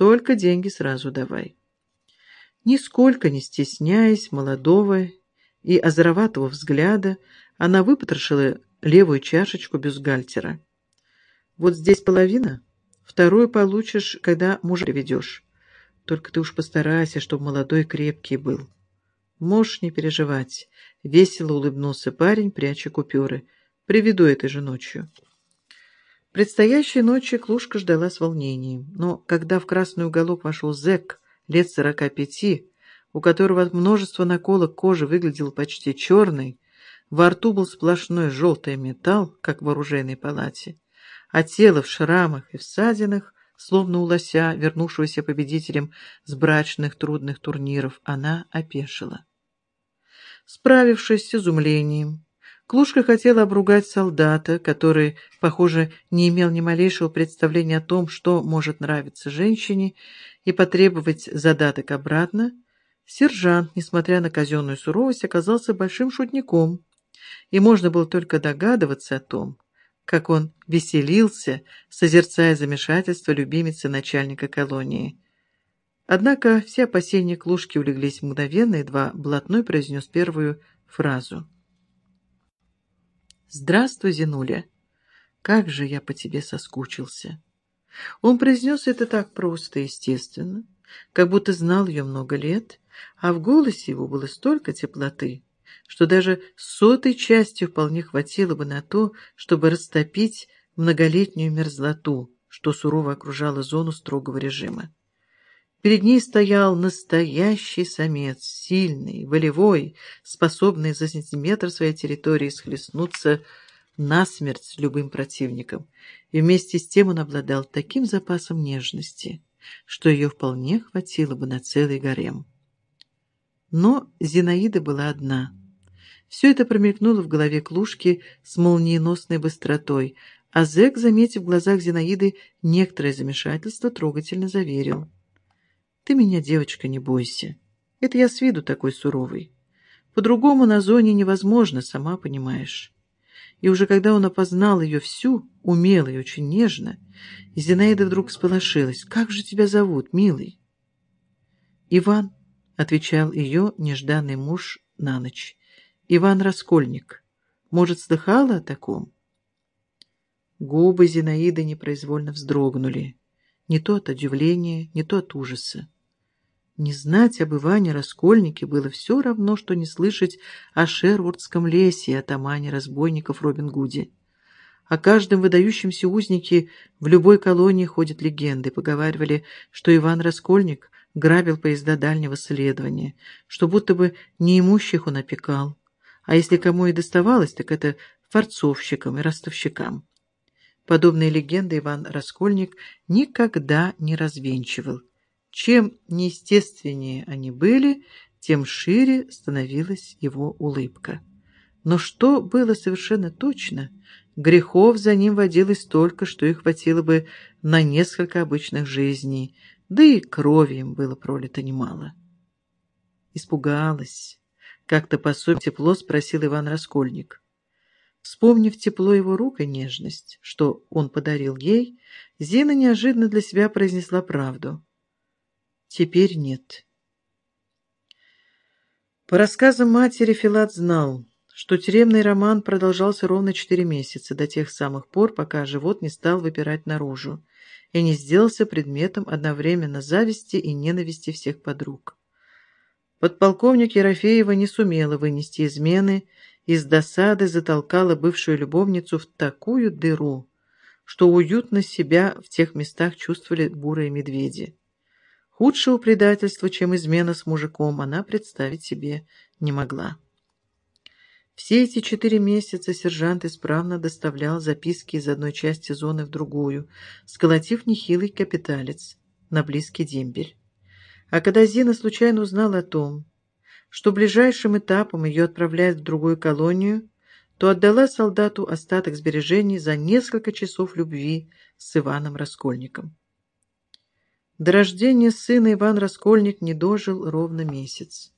Только деньги сразу давай. Нисколько не стесняясь молодого и озороватого взгляда, она выпотрошила левую чашечку бюстгальтера. «Вот здесь половина, вторую получишь, когда мужа приведешь. Только ты уж постарайся, чтобы молодой крепкий был». «Можешь не переживать», — весело улыбнулся парень, пряча купюры. «Приведу этой же ночью». Предстоящей ночи Клушка ждала с волнением, но когда в красный уголок вошел зэк лет сорока пяти, у которого от множества наколок кожи выглядел почти черный, во рту был сплошной желтый металл, как в оружейной палате, а тело в шрамах и в ссадинах, словно у лося, вернувшегося победителем с брачных трудных турниров, она опешила. Справившись с изумлением, Клушка хотела обругать солдата, который, похоже, не имел ни малейшего представления о том, что может нравиться женщине, и потребовать задаток обратно. Сержант, несмотря на казенную суровость, оказался большим шутником, и можно было только догадываться о том, как он веселился, созерцая замешательство любимицы начальника колонии. Однако все опасения Клушки улеглись мгновенно, едва блатной произнес первую фразу. «Здравствуй, Зинуля! Как же я по тебе соскучился!» Он произнес это так просто и естественно, как будто знал ее много лет, а в голосе его было столько теплоты, что даже сотой частью вполне хватило бы на то, чтобы растопить многолетнюю мерзлоту, что сурово окружала зону строгого режима. Перед ней стоял настоящий самец, сильный, волевой, способный за сантиметр своей территории схлестнуться насмерть с любым противником. И вместе с тем он обладал таким запасом нежности, что ее вполне хватило бы на целый гарем. Но Зинаида была одна. Все это промелькнуло в голове Клушки с молниеносной быстротой, а зэк, заметив в глазах Зинаиды некоторое замешательство, трогательно заверил — ты меня, девочка, не бойся. Это я с виду такой суровый. По-другому на зоне невозможно, сама понимаешь. И уже когда он опознал ее всю, умело и очень нежно, Зинаида вдруг сполошилась. «Как же тебя зовут, милый?» «Иван», — отвечал ее нежданный муж на ночь. «Иван Раскольник. Может, слыхала о таком?» Губы Зинаиды непроизвольно вздрогнули. Не то от удивления, не то от ужаса. Не знать об Иване Раскольнике было все равно, что не слышать о Шервудском лесе и о тамане разбойников Робин Гуде. О каждом выдающемся узнике в любой колонии ходят легенды. Поговаривали, что Иван Раскольник грабил поезда дальнего следования, что будто бы неимущих он опекал. А если кому и доставалось, так это форцовщикам и ростовщикам. Подобные легенды Иван Раскольник никогда не развенчивал. Чем неестественнее они были, тем шире становилась его улыбка. Но что было совершенно точно, грехов за ним водилось столько, что их хватило бы на несколько обычных жизней, да и крови им было пролито немало. Испугалась. Как-то по тепло спросил Иван Раскольник. Вспомнив тепло его рук и нежность, что он подарил ей, Зина неожиданно для себя произнесла правду. Теперь нет. По рассказам матери Филат знал, что тюремный роман продолжался ровно четыре месяца, до тех самых пор, пока живот не стал выпирать наружу и не сделался предметом одновременно зависти и ненависти всех подруг. Подполковник Ерофеева не сумела вынести измены и с досады затолкала бывшую любовницу в такую дыру, что уютно себя в тех местах чувствовали бурые медведи. Худшего предательства, чем измена с мужиком, она представить себе не могла. Все эти четыре месяца сержант исправно доставлял записки из одной части зоны в другую, сколотив нехилый капиталец на близкий дембель. А когда Зина случайно узнала о том, что ближайшим этапом ее отправляют в другую колонию, то отдала солдату остаток сбережений за несколько часов любви с Иваном Раскольником. До рождения сына Иван Раскольник не дожил ровно месяц.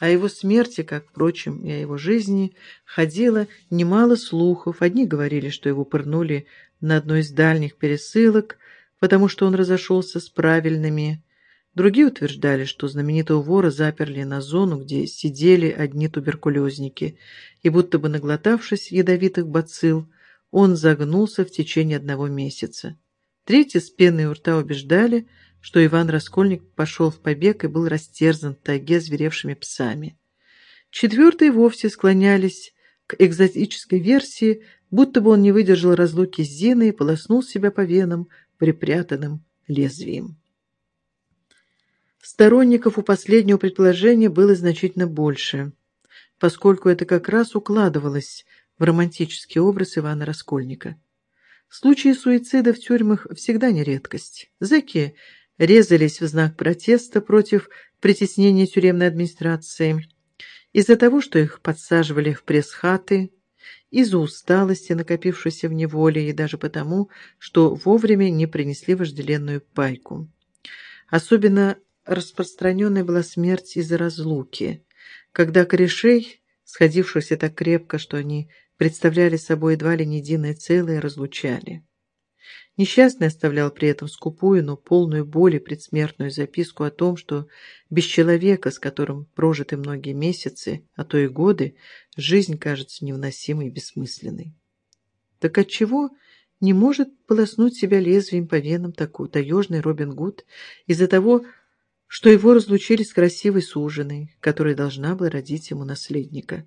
О его смерти, как, впрочем, и о его жизни, ходило немало слухов. Одни говорили, что его пырнули на одной из дальних пересылок, потому что он разошелся с правильными. Другие утверждали, что знаменитого вора заперли на зону, где сидели одни туберкулезники, и будто бы наглотавшись ядовитых бацилл, он загнулся в течение одного месяца. Третьи с пеной у рта убеждали, что Иван Раскольник пошел в побег и был растерзан в тайге зверевшими псами. Четвертые вовсе склонялись к экзотической версии, будто бы он не выдержал разлуки с Зиной и полоснул себя по венам припрятанным лезвием. Сторонников у последнего предположения было значительно больше, поскольку это как раз укладывалось в романтический образ Ивана Раскольника. Случаи суицида в тюрьмах всегда не редкость. Зэки резались в знак протеста против притеснения тюремной администрации из-за того, что их подсаживали в пресс-хаты, из-за усталости, накопившейся в неволе, и даже потому, что вовремя не принесли вожделенную пайку. Особенно распространенной была смерть из-за разлуки, когда корешей, сходившихся так крепко, что они представляли собой едва ли не единое целое, разлучали. Несчастный оставлял при этом скупую, но полную боли предсмертную записку о том, что без человека, с которым прожиты многие месяцы, а то и годы, жизнь кажется невыносимой и бессмысленной. Так отчего не может полоснуть себя лезвием по венам такой таежный Робин Гуд из-за того, что его разлучили с красивой суженой, которая должна была родить ему наследника?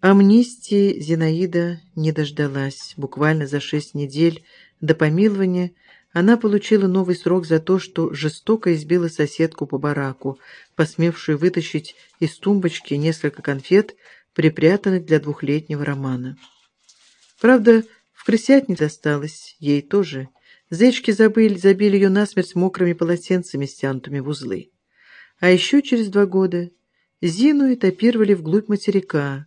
Амнистии Зинаида не дождалась. Буквально за шесть недель до помилования она получила новый срок за то, что жестоко избила соседку по бараку, посмевшую вытащить из тумбочки несколько конфет, припрятанных для двухлетнего романа. Правда, в крысятне досталось ей тоже. Зечки забыли, забили ее насмерть мокрыми полотенцами, стянутыми в узлы. А еще через два года Зину этапировали вглубь материка,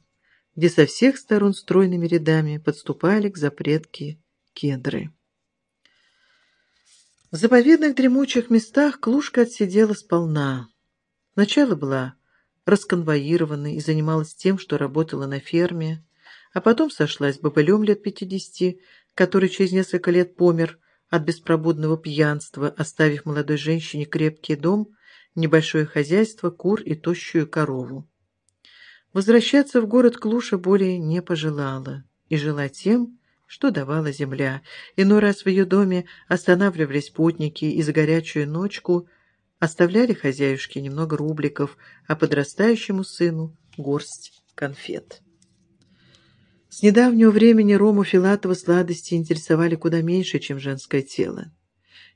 где со всех сторон стройными рядами подступали к запретке кедры. В заповедных дремучих местах Клушка отсидела сполна. Сначала была расконвоированной и занималась тем, что работала на ферме, а потом сошлась с бобылем лет пятидесяти, который через несколько лет помер от беспробудного пьянства, оставив молодой женщине крепкий дом, небольшое хозяйство, кур и тощую корову. Возвращаться в город Клуша более не пожелала и жила тем, что давала земля. Иной раз в ее доме останавливались путники и за горячую ночку оставляли хозяюшке немного рубликов, а подрастающему сыну горсть конфет. С недавнего времени Рому Филатова сладости интересовали куда меньше, чем женское тело.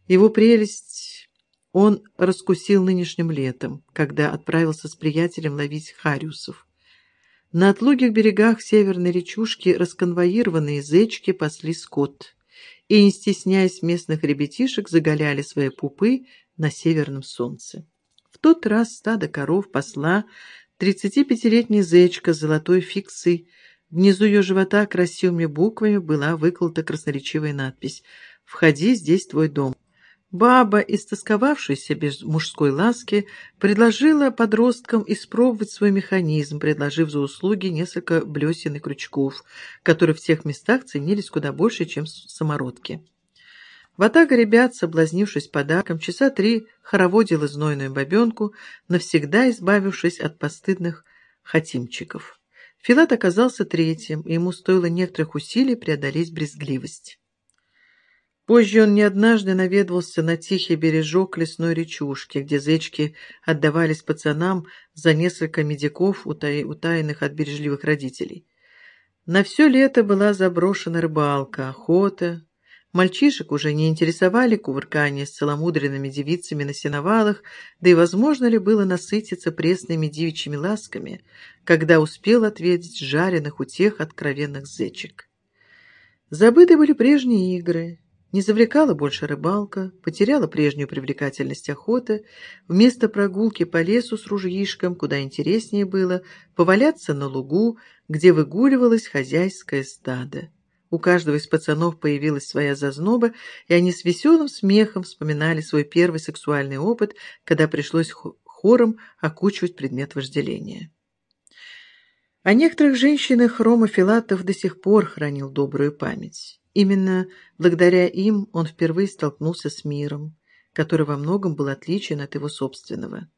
Его прелесть он раскусил нынешним летом, когда отправился с приятелем ловить хариусов. На отлогих берегах северной речушки расконвоированные зечки пасли скот и, не стесняясь местных ребятишек, заголяли свои пупы на северном солнце. В тот раз стадо коров пасла 35-летняя зечка с золотой фиксой. Внизу ее живота красивыми буквами была выколота красноречивая надпись «Входи, здесь твой дом». Баба, истосковавшаяся без мужской ласки, предложила подросткам испробовать свой механизм, предложив за услуги несколько блесен и крючков, которые в тех местах ценились куда больше, чем самородки. Ватага ребят, соблазнившись подарком, часа три хороводила знойную бабенку, навсегда избавившись от постыдных хатимчиков. Филат оказался третьим, и ему стоило некоторых усилий преодолеть брезгливость. Позже он не однажды наведывался на тихий бережок лесной речушки, где зечки отдавались пацанам за несколько медиков, утаянных от бережливых родителей. На все лето была заброшена рыбалка, охота. Мальчишек уже не интересовали кувыркания с целомудренными девицами на сеновалах, да и возможно ли было насытиться пресными девичьими ласками, когда успел ответить жареных утех откровенных зечек. Забыты были прежние игры, не завлекала больше рыбалка, потеряла прежнюю привлекательность охота. Вместо прогулки по лесу с ружьишком, куда интереснее было, поваляться на лугу, где выгуливалось хозяйское стадо. У каждого из пацанов появилась своя зазноба, и они с веселым смехом вспоминали свой первый сексуальный опыт, когда пришлось хором окучивать предмет вожделения. О некоторых женщинах Рома Филатов до сих пор хранил добрую память. Именно благодаря им он впервые столкнулся с миром, который во многом был отличен от его собственного.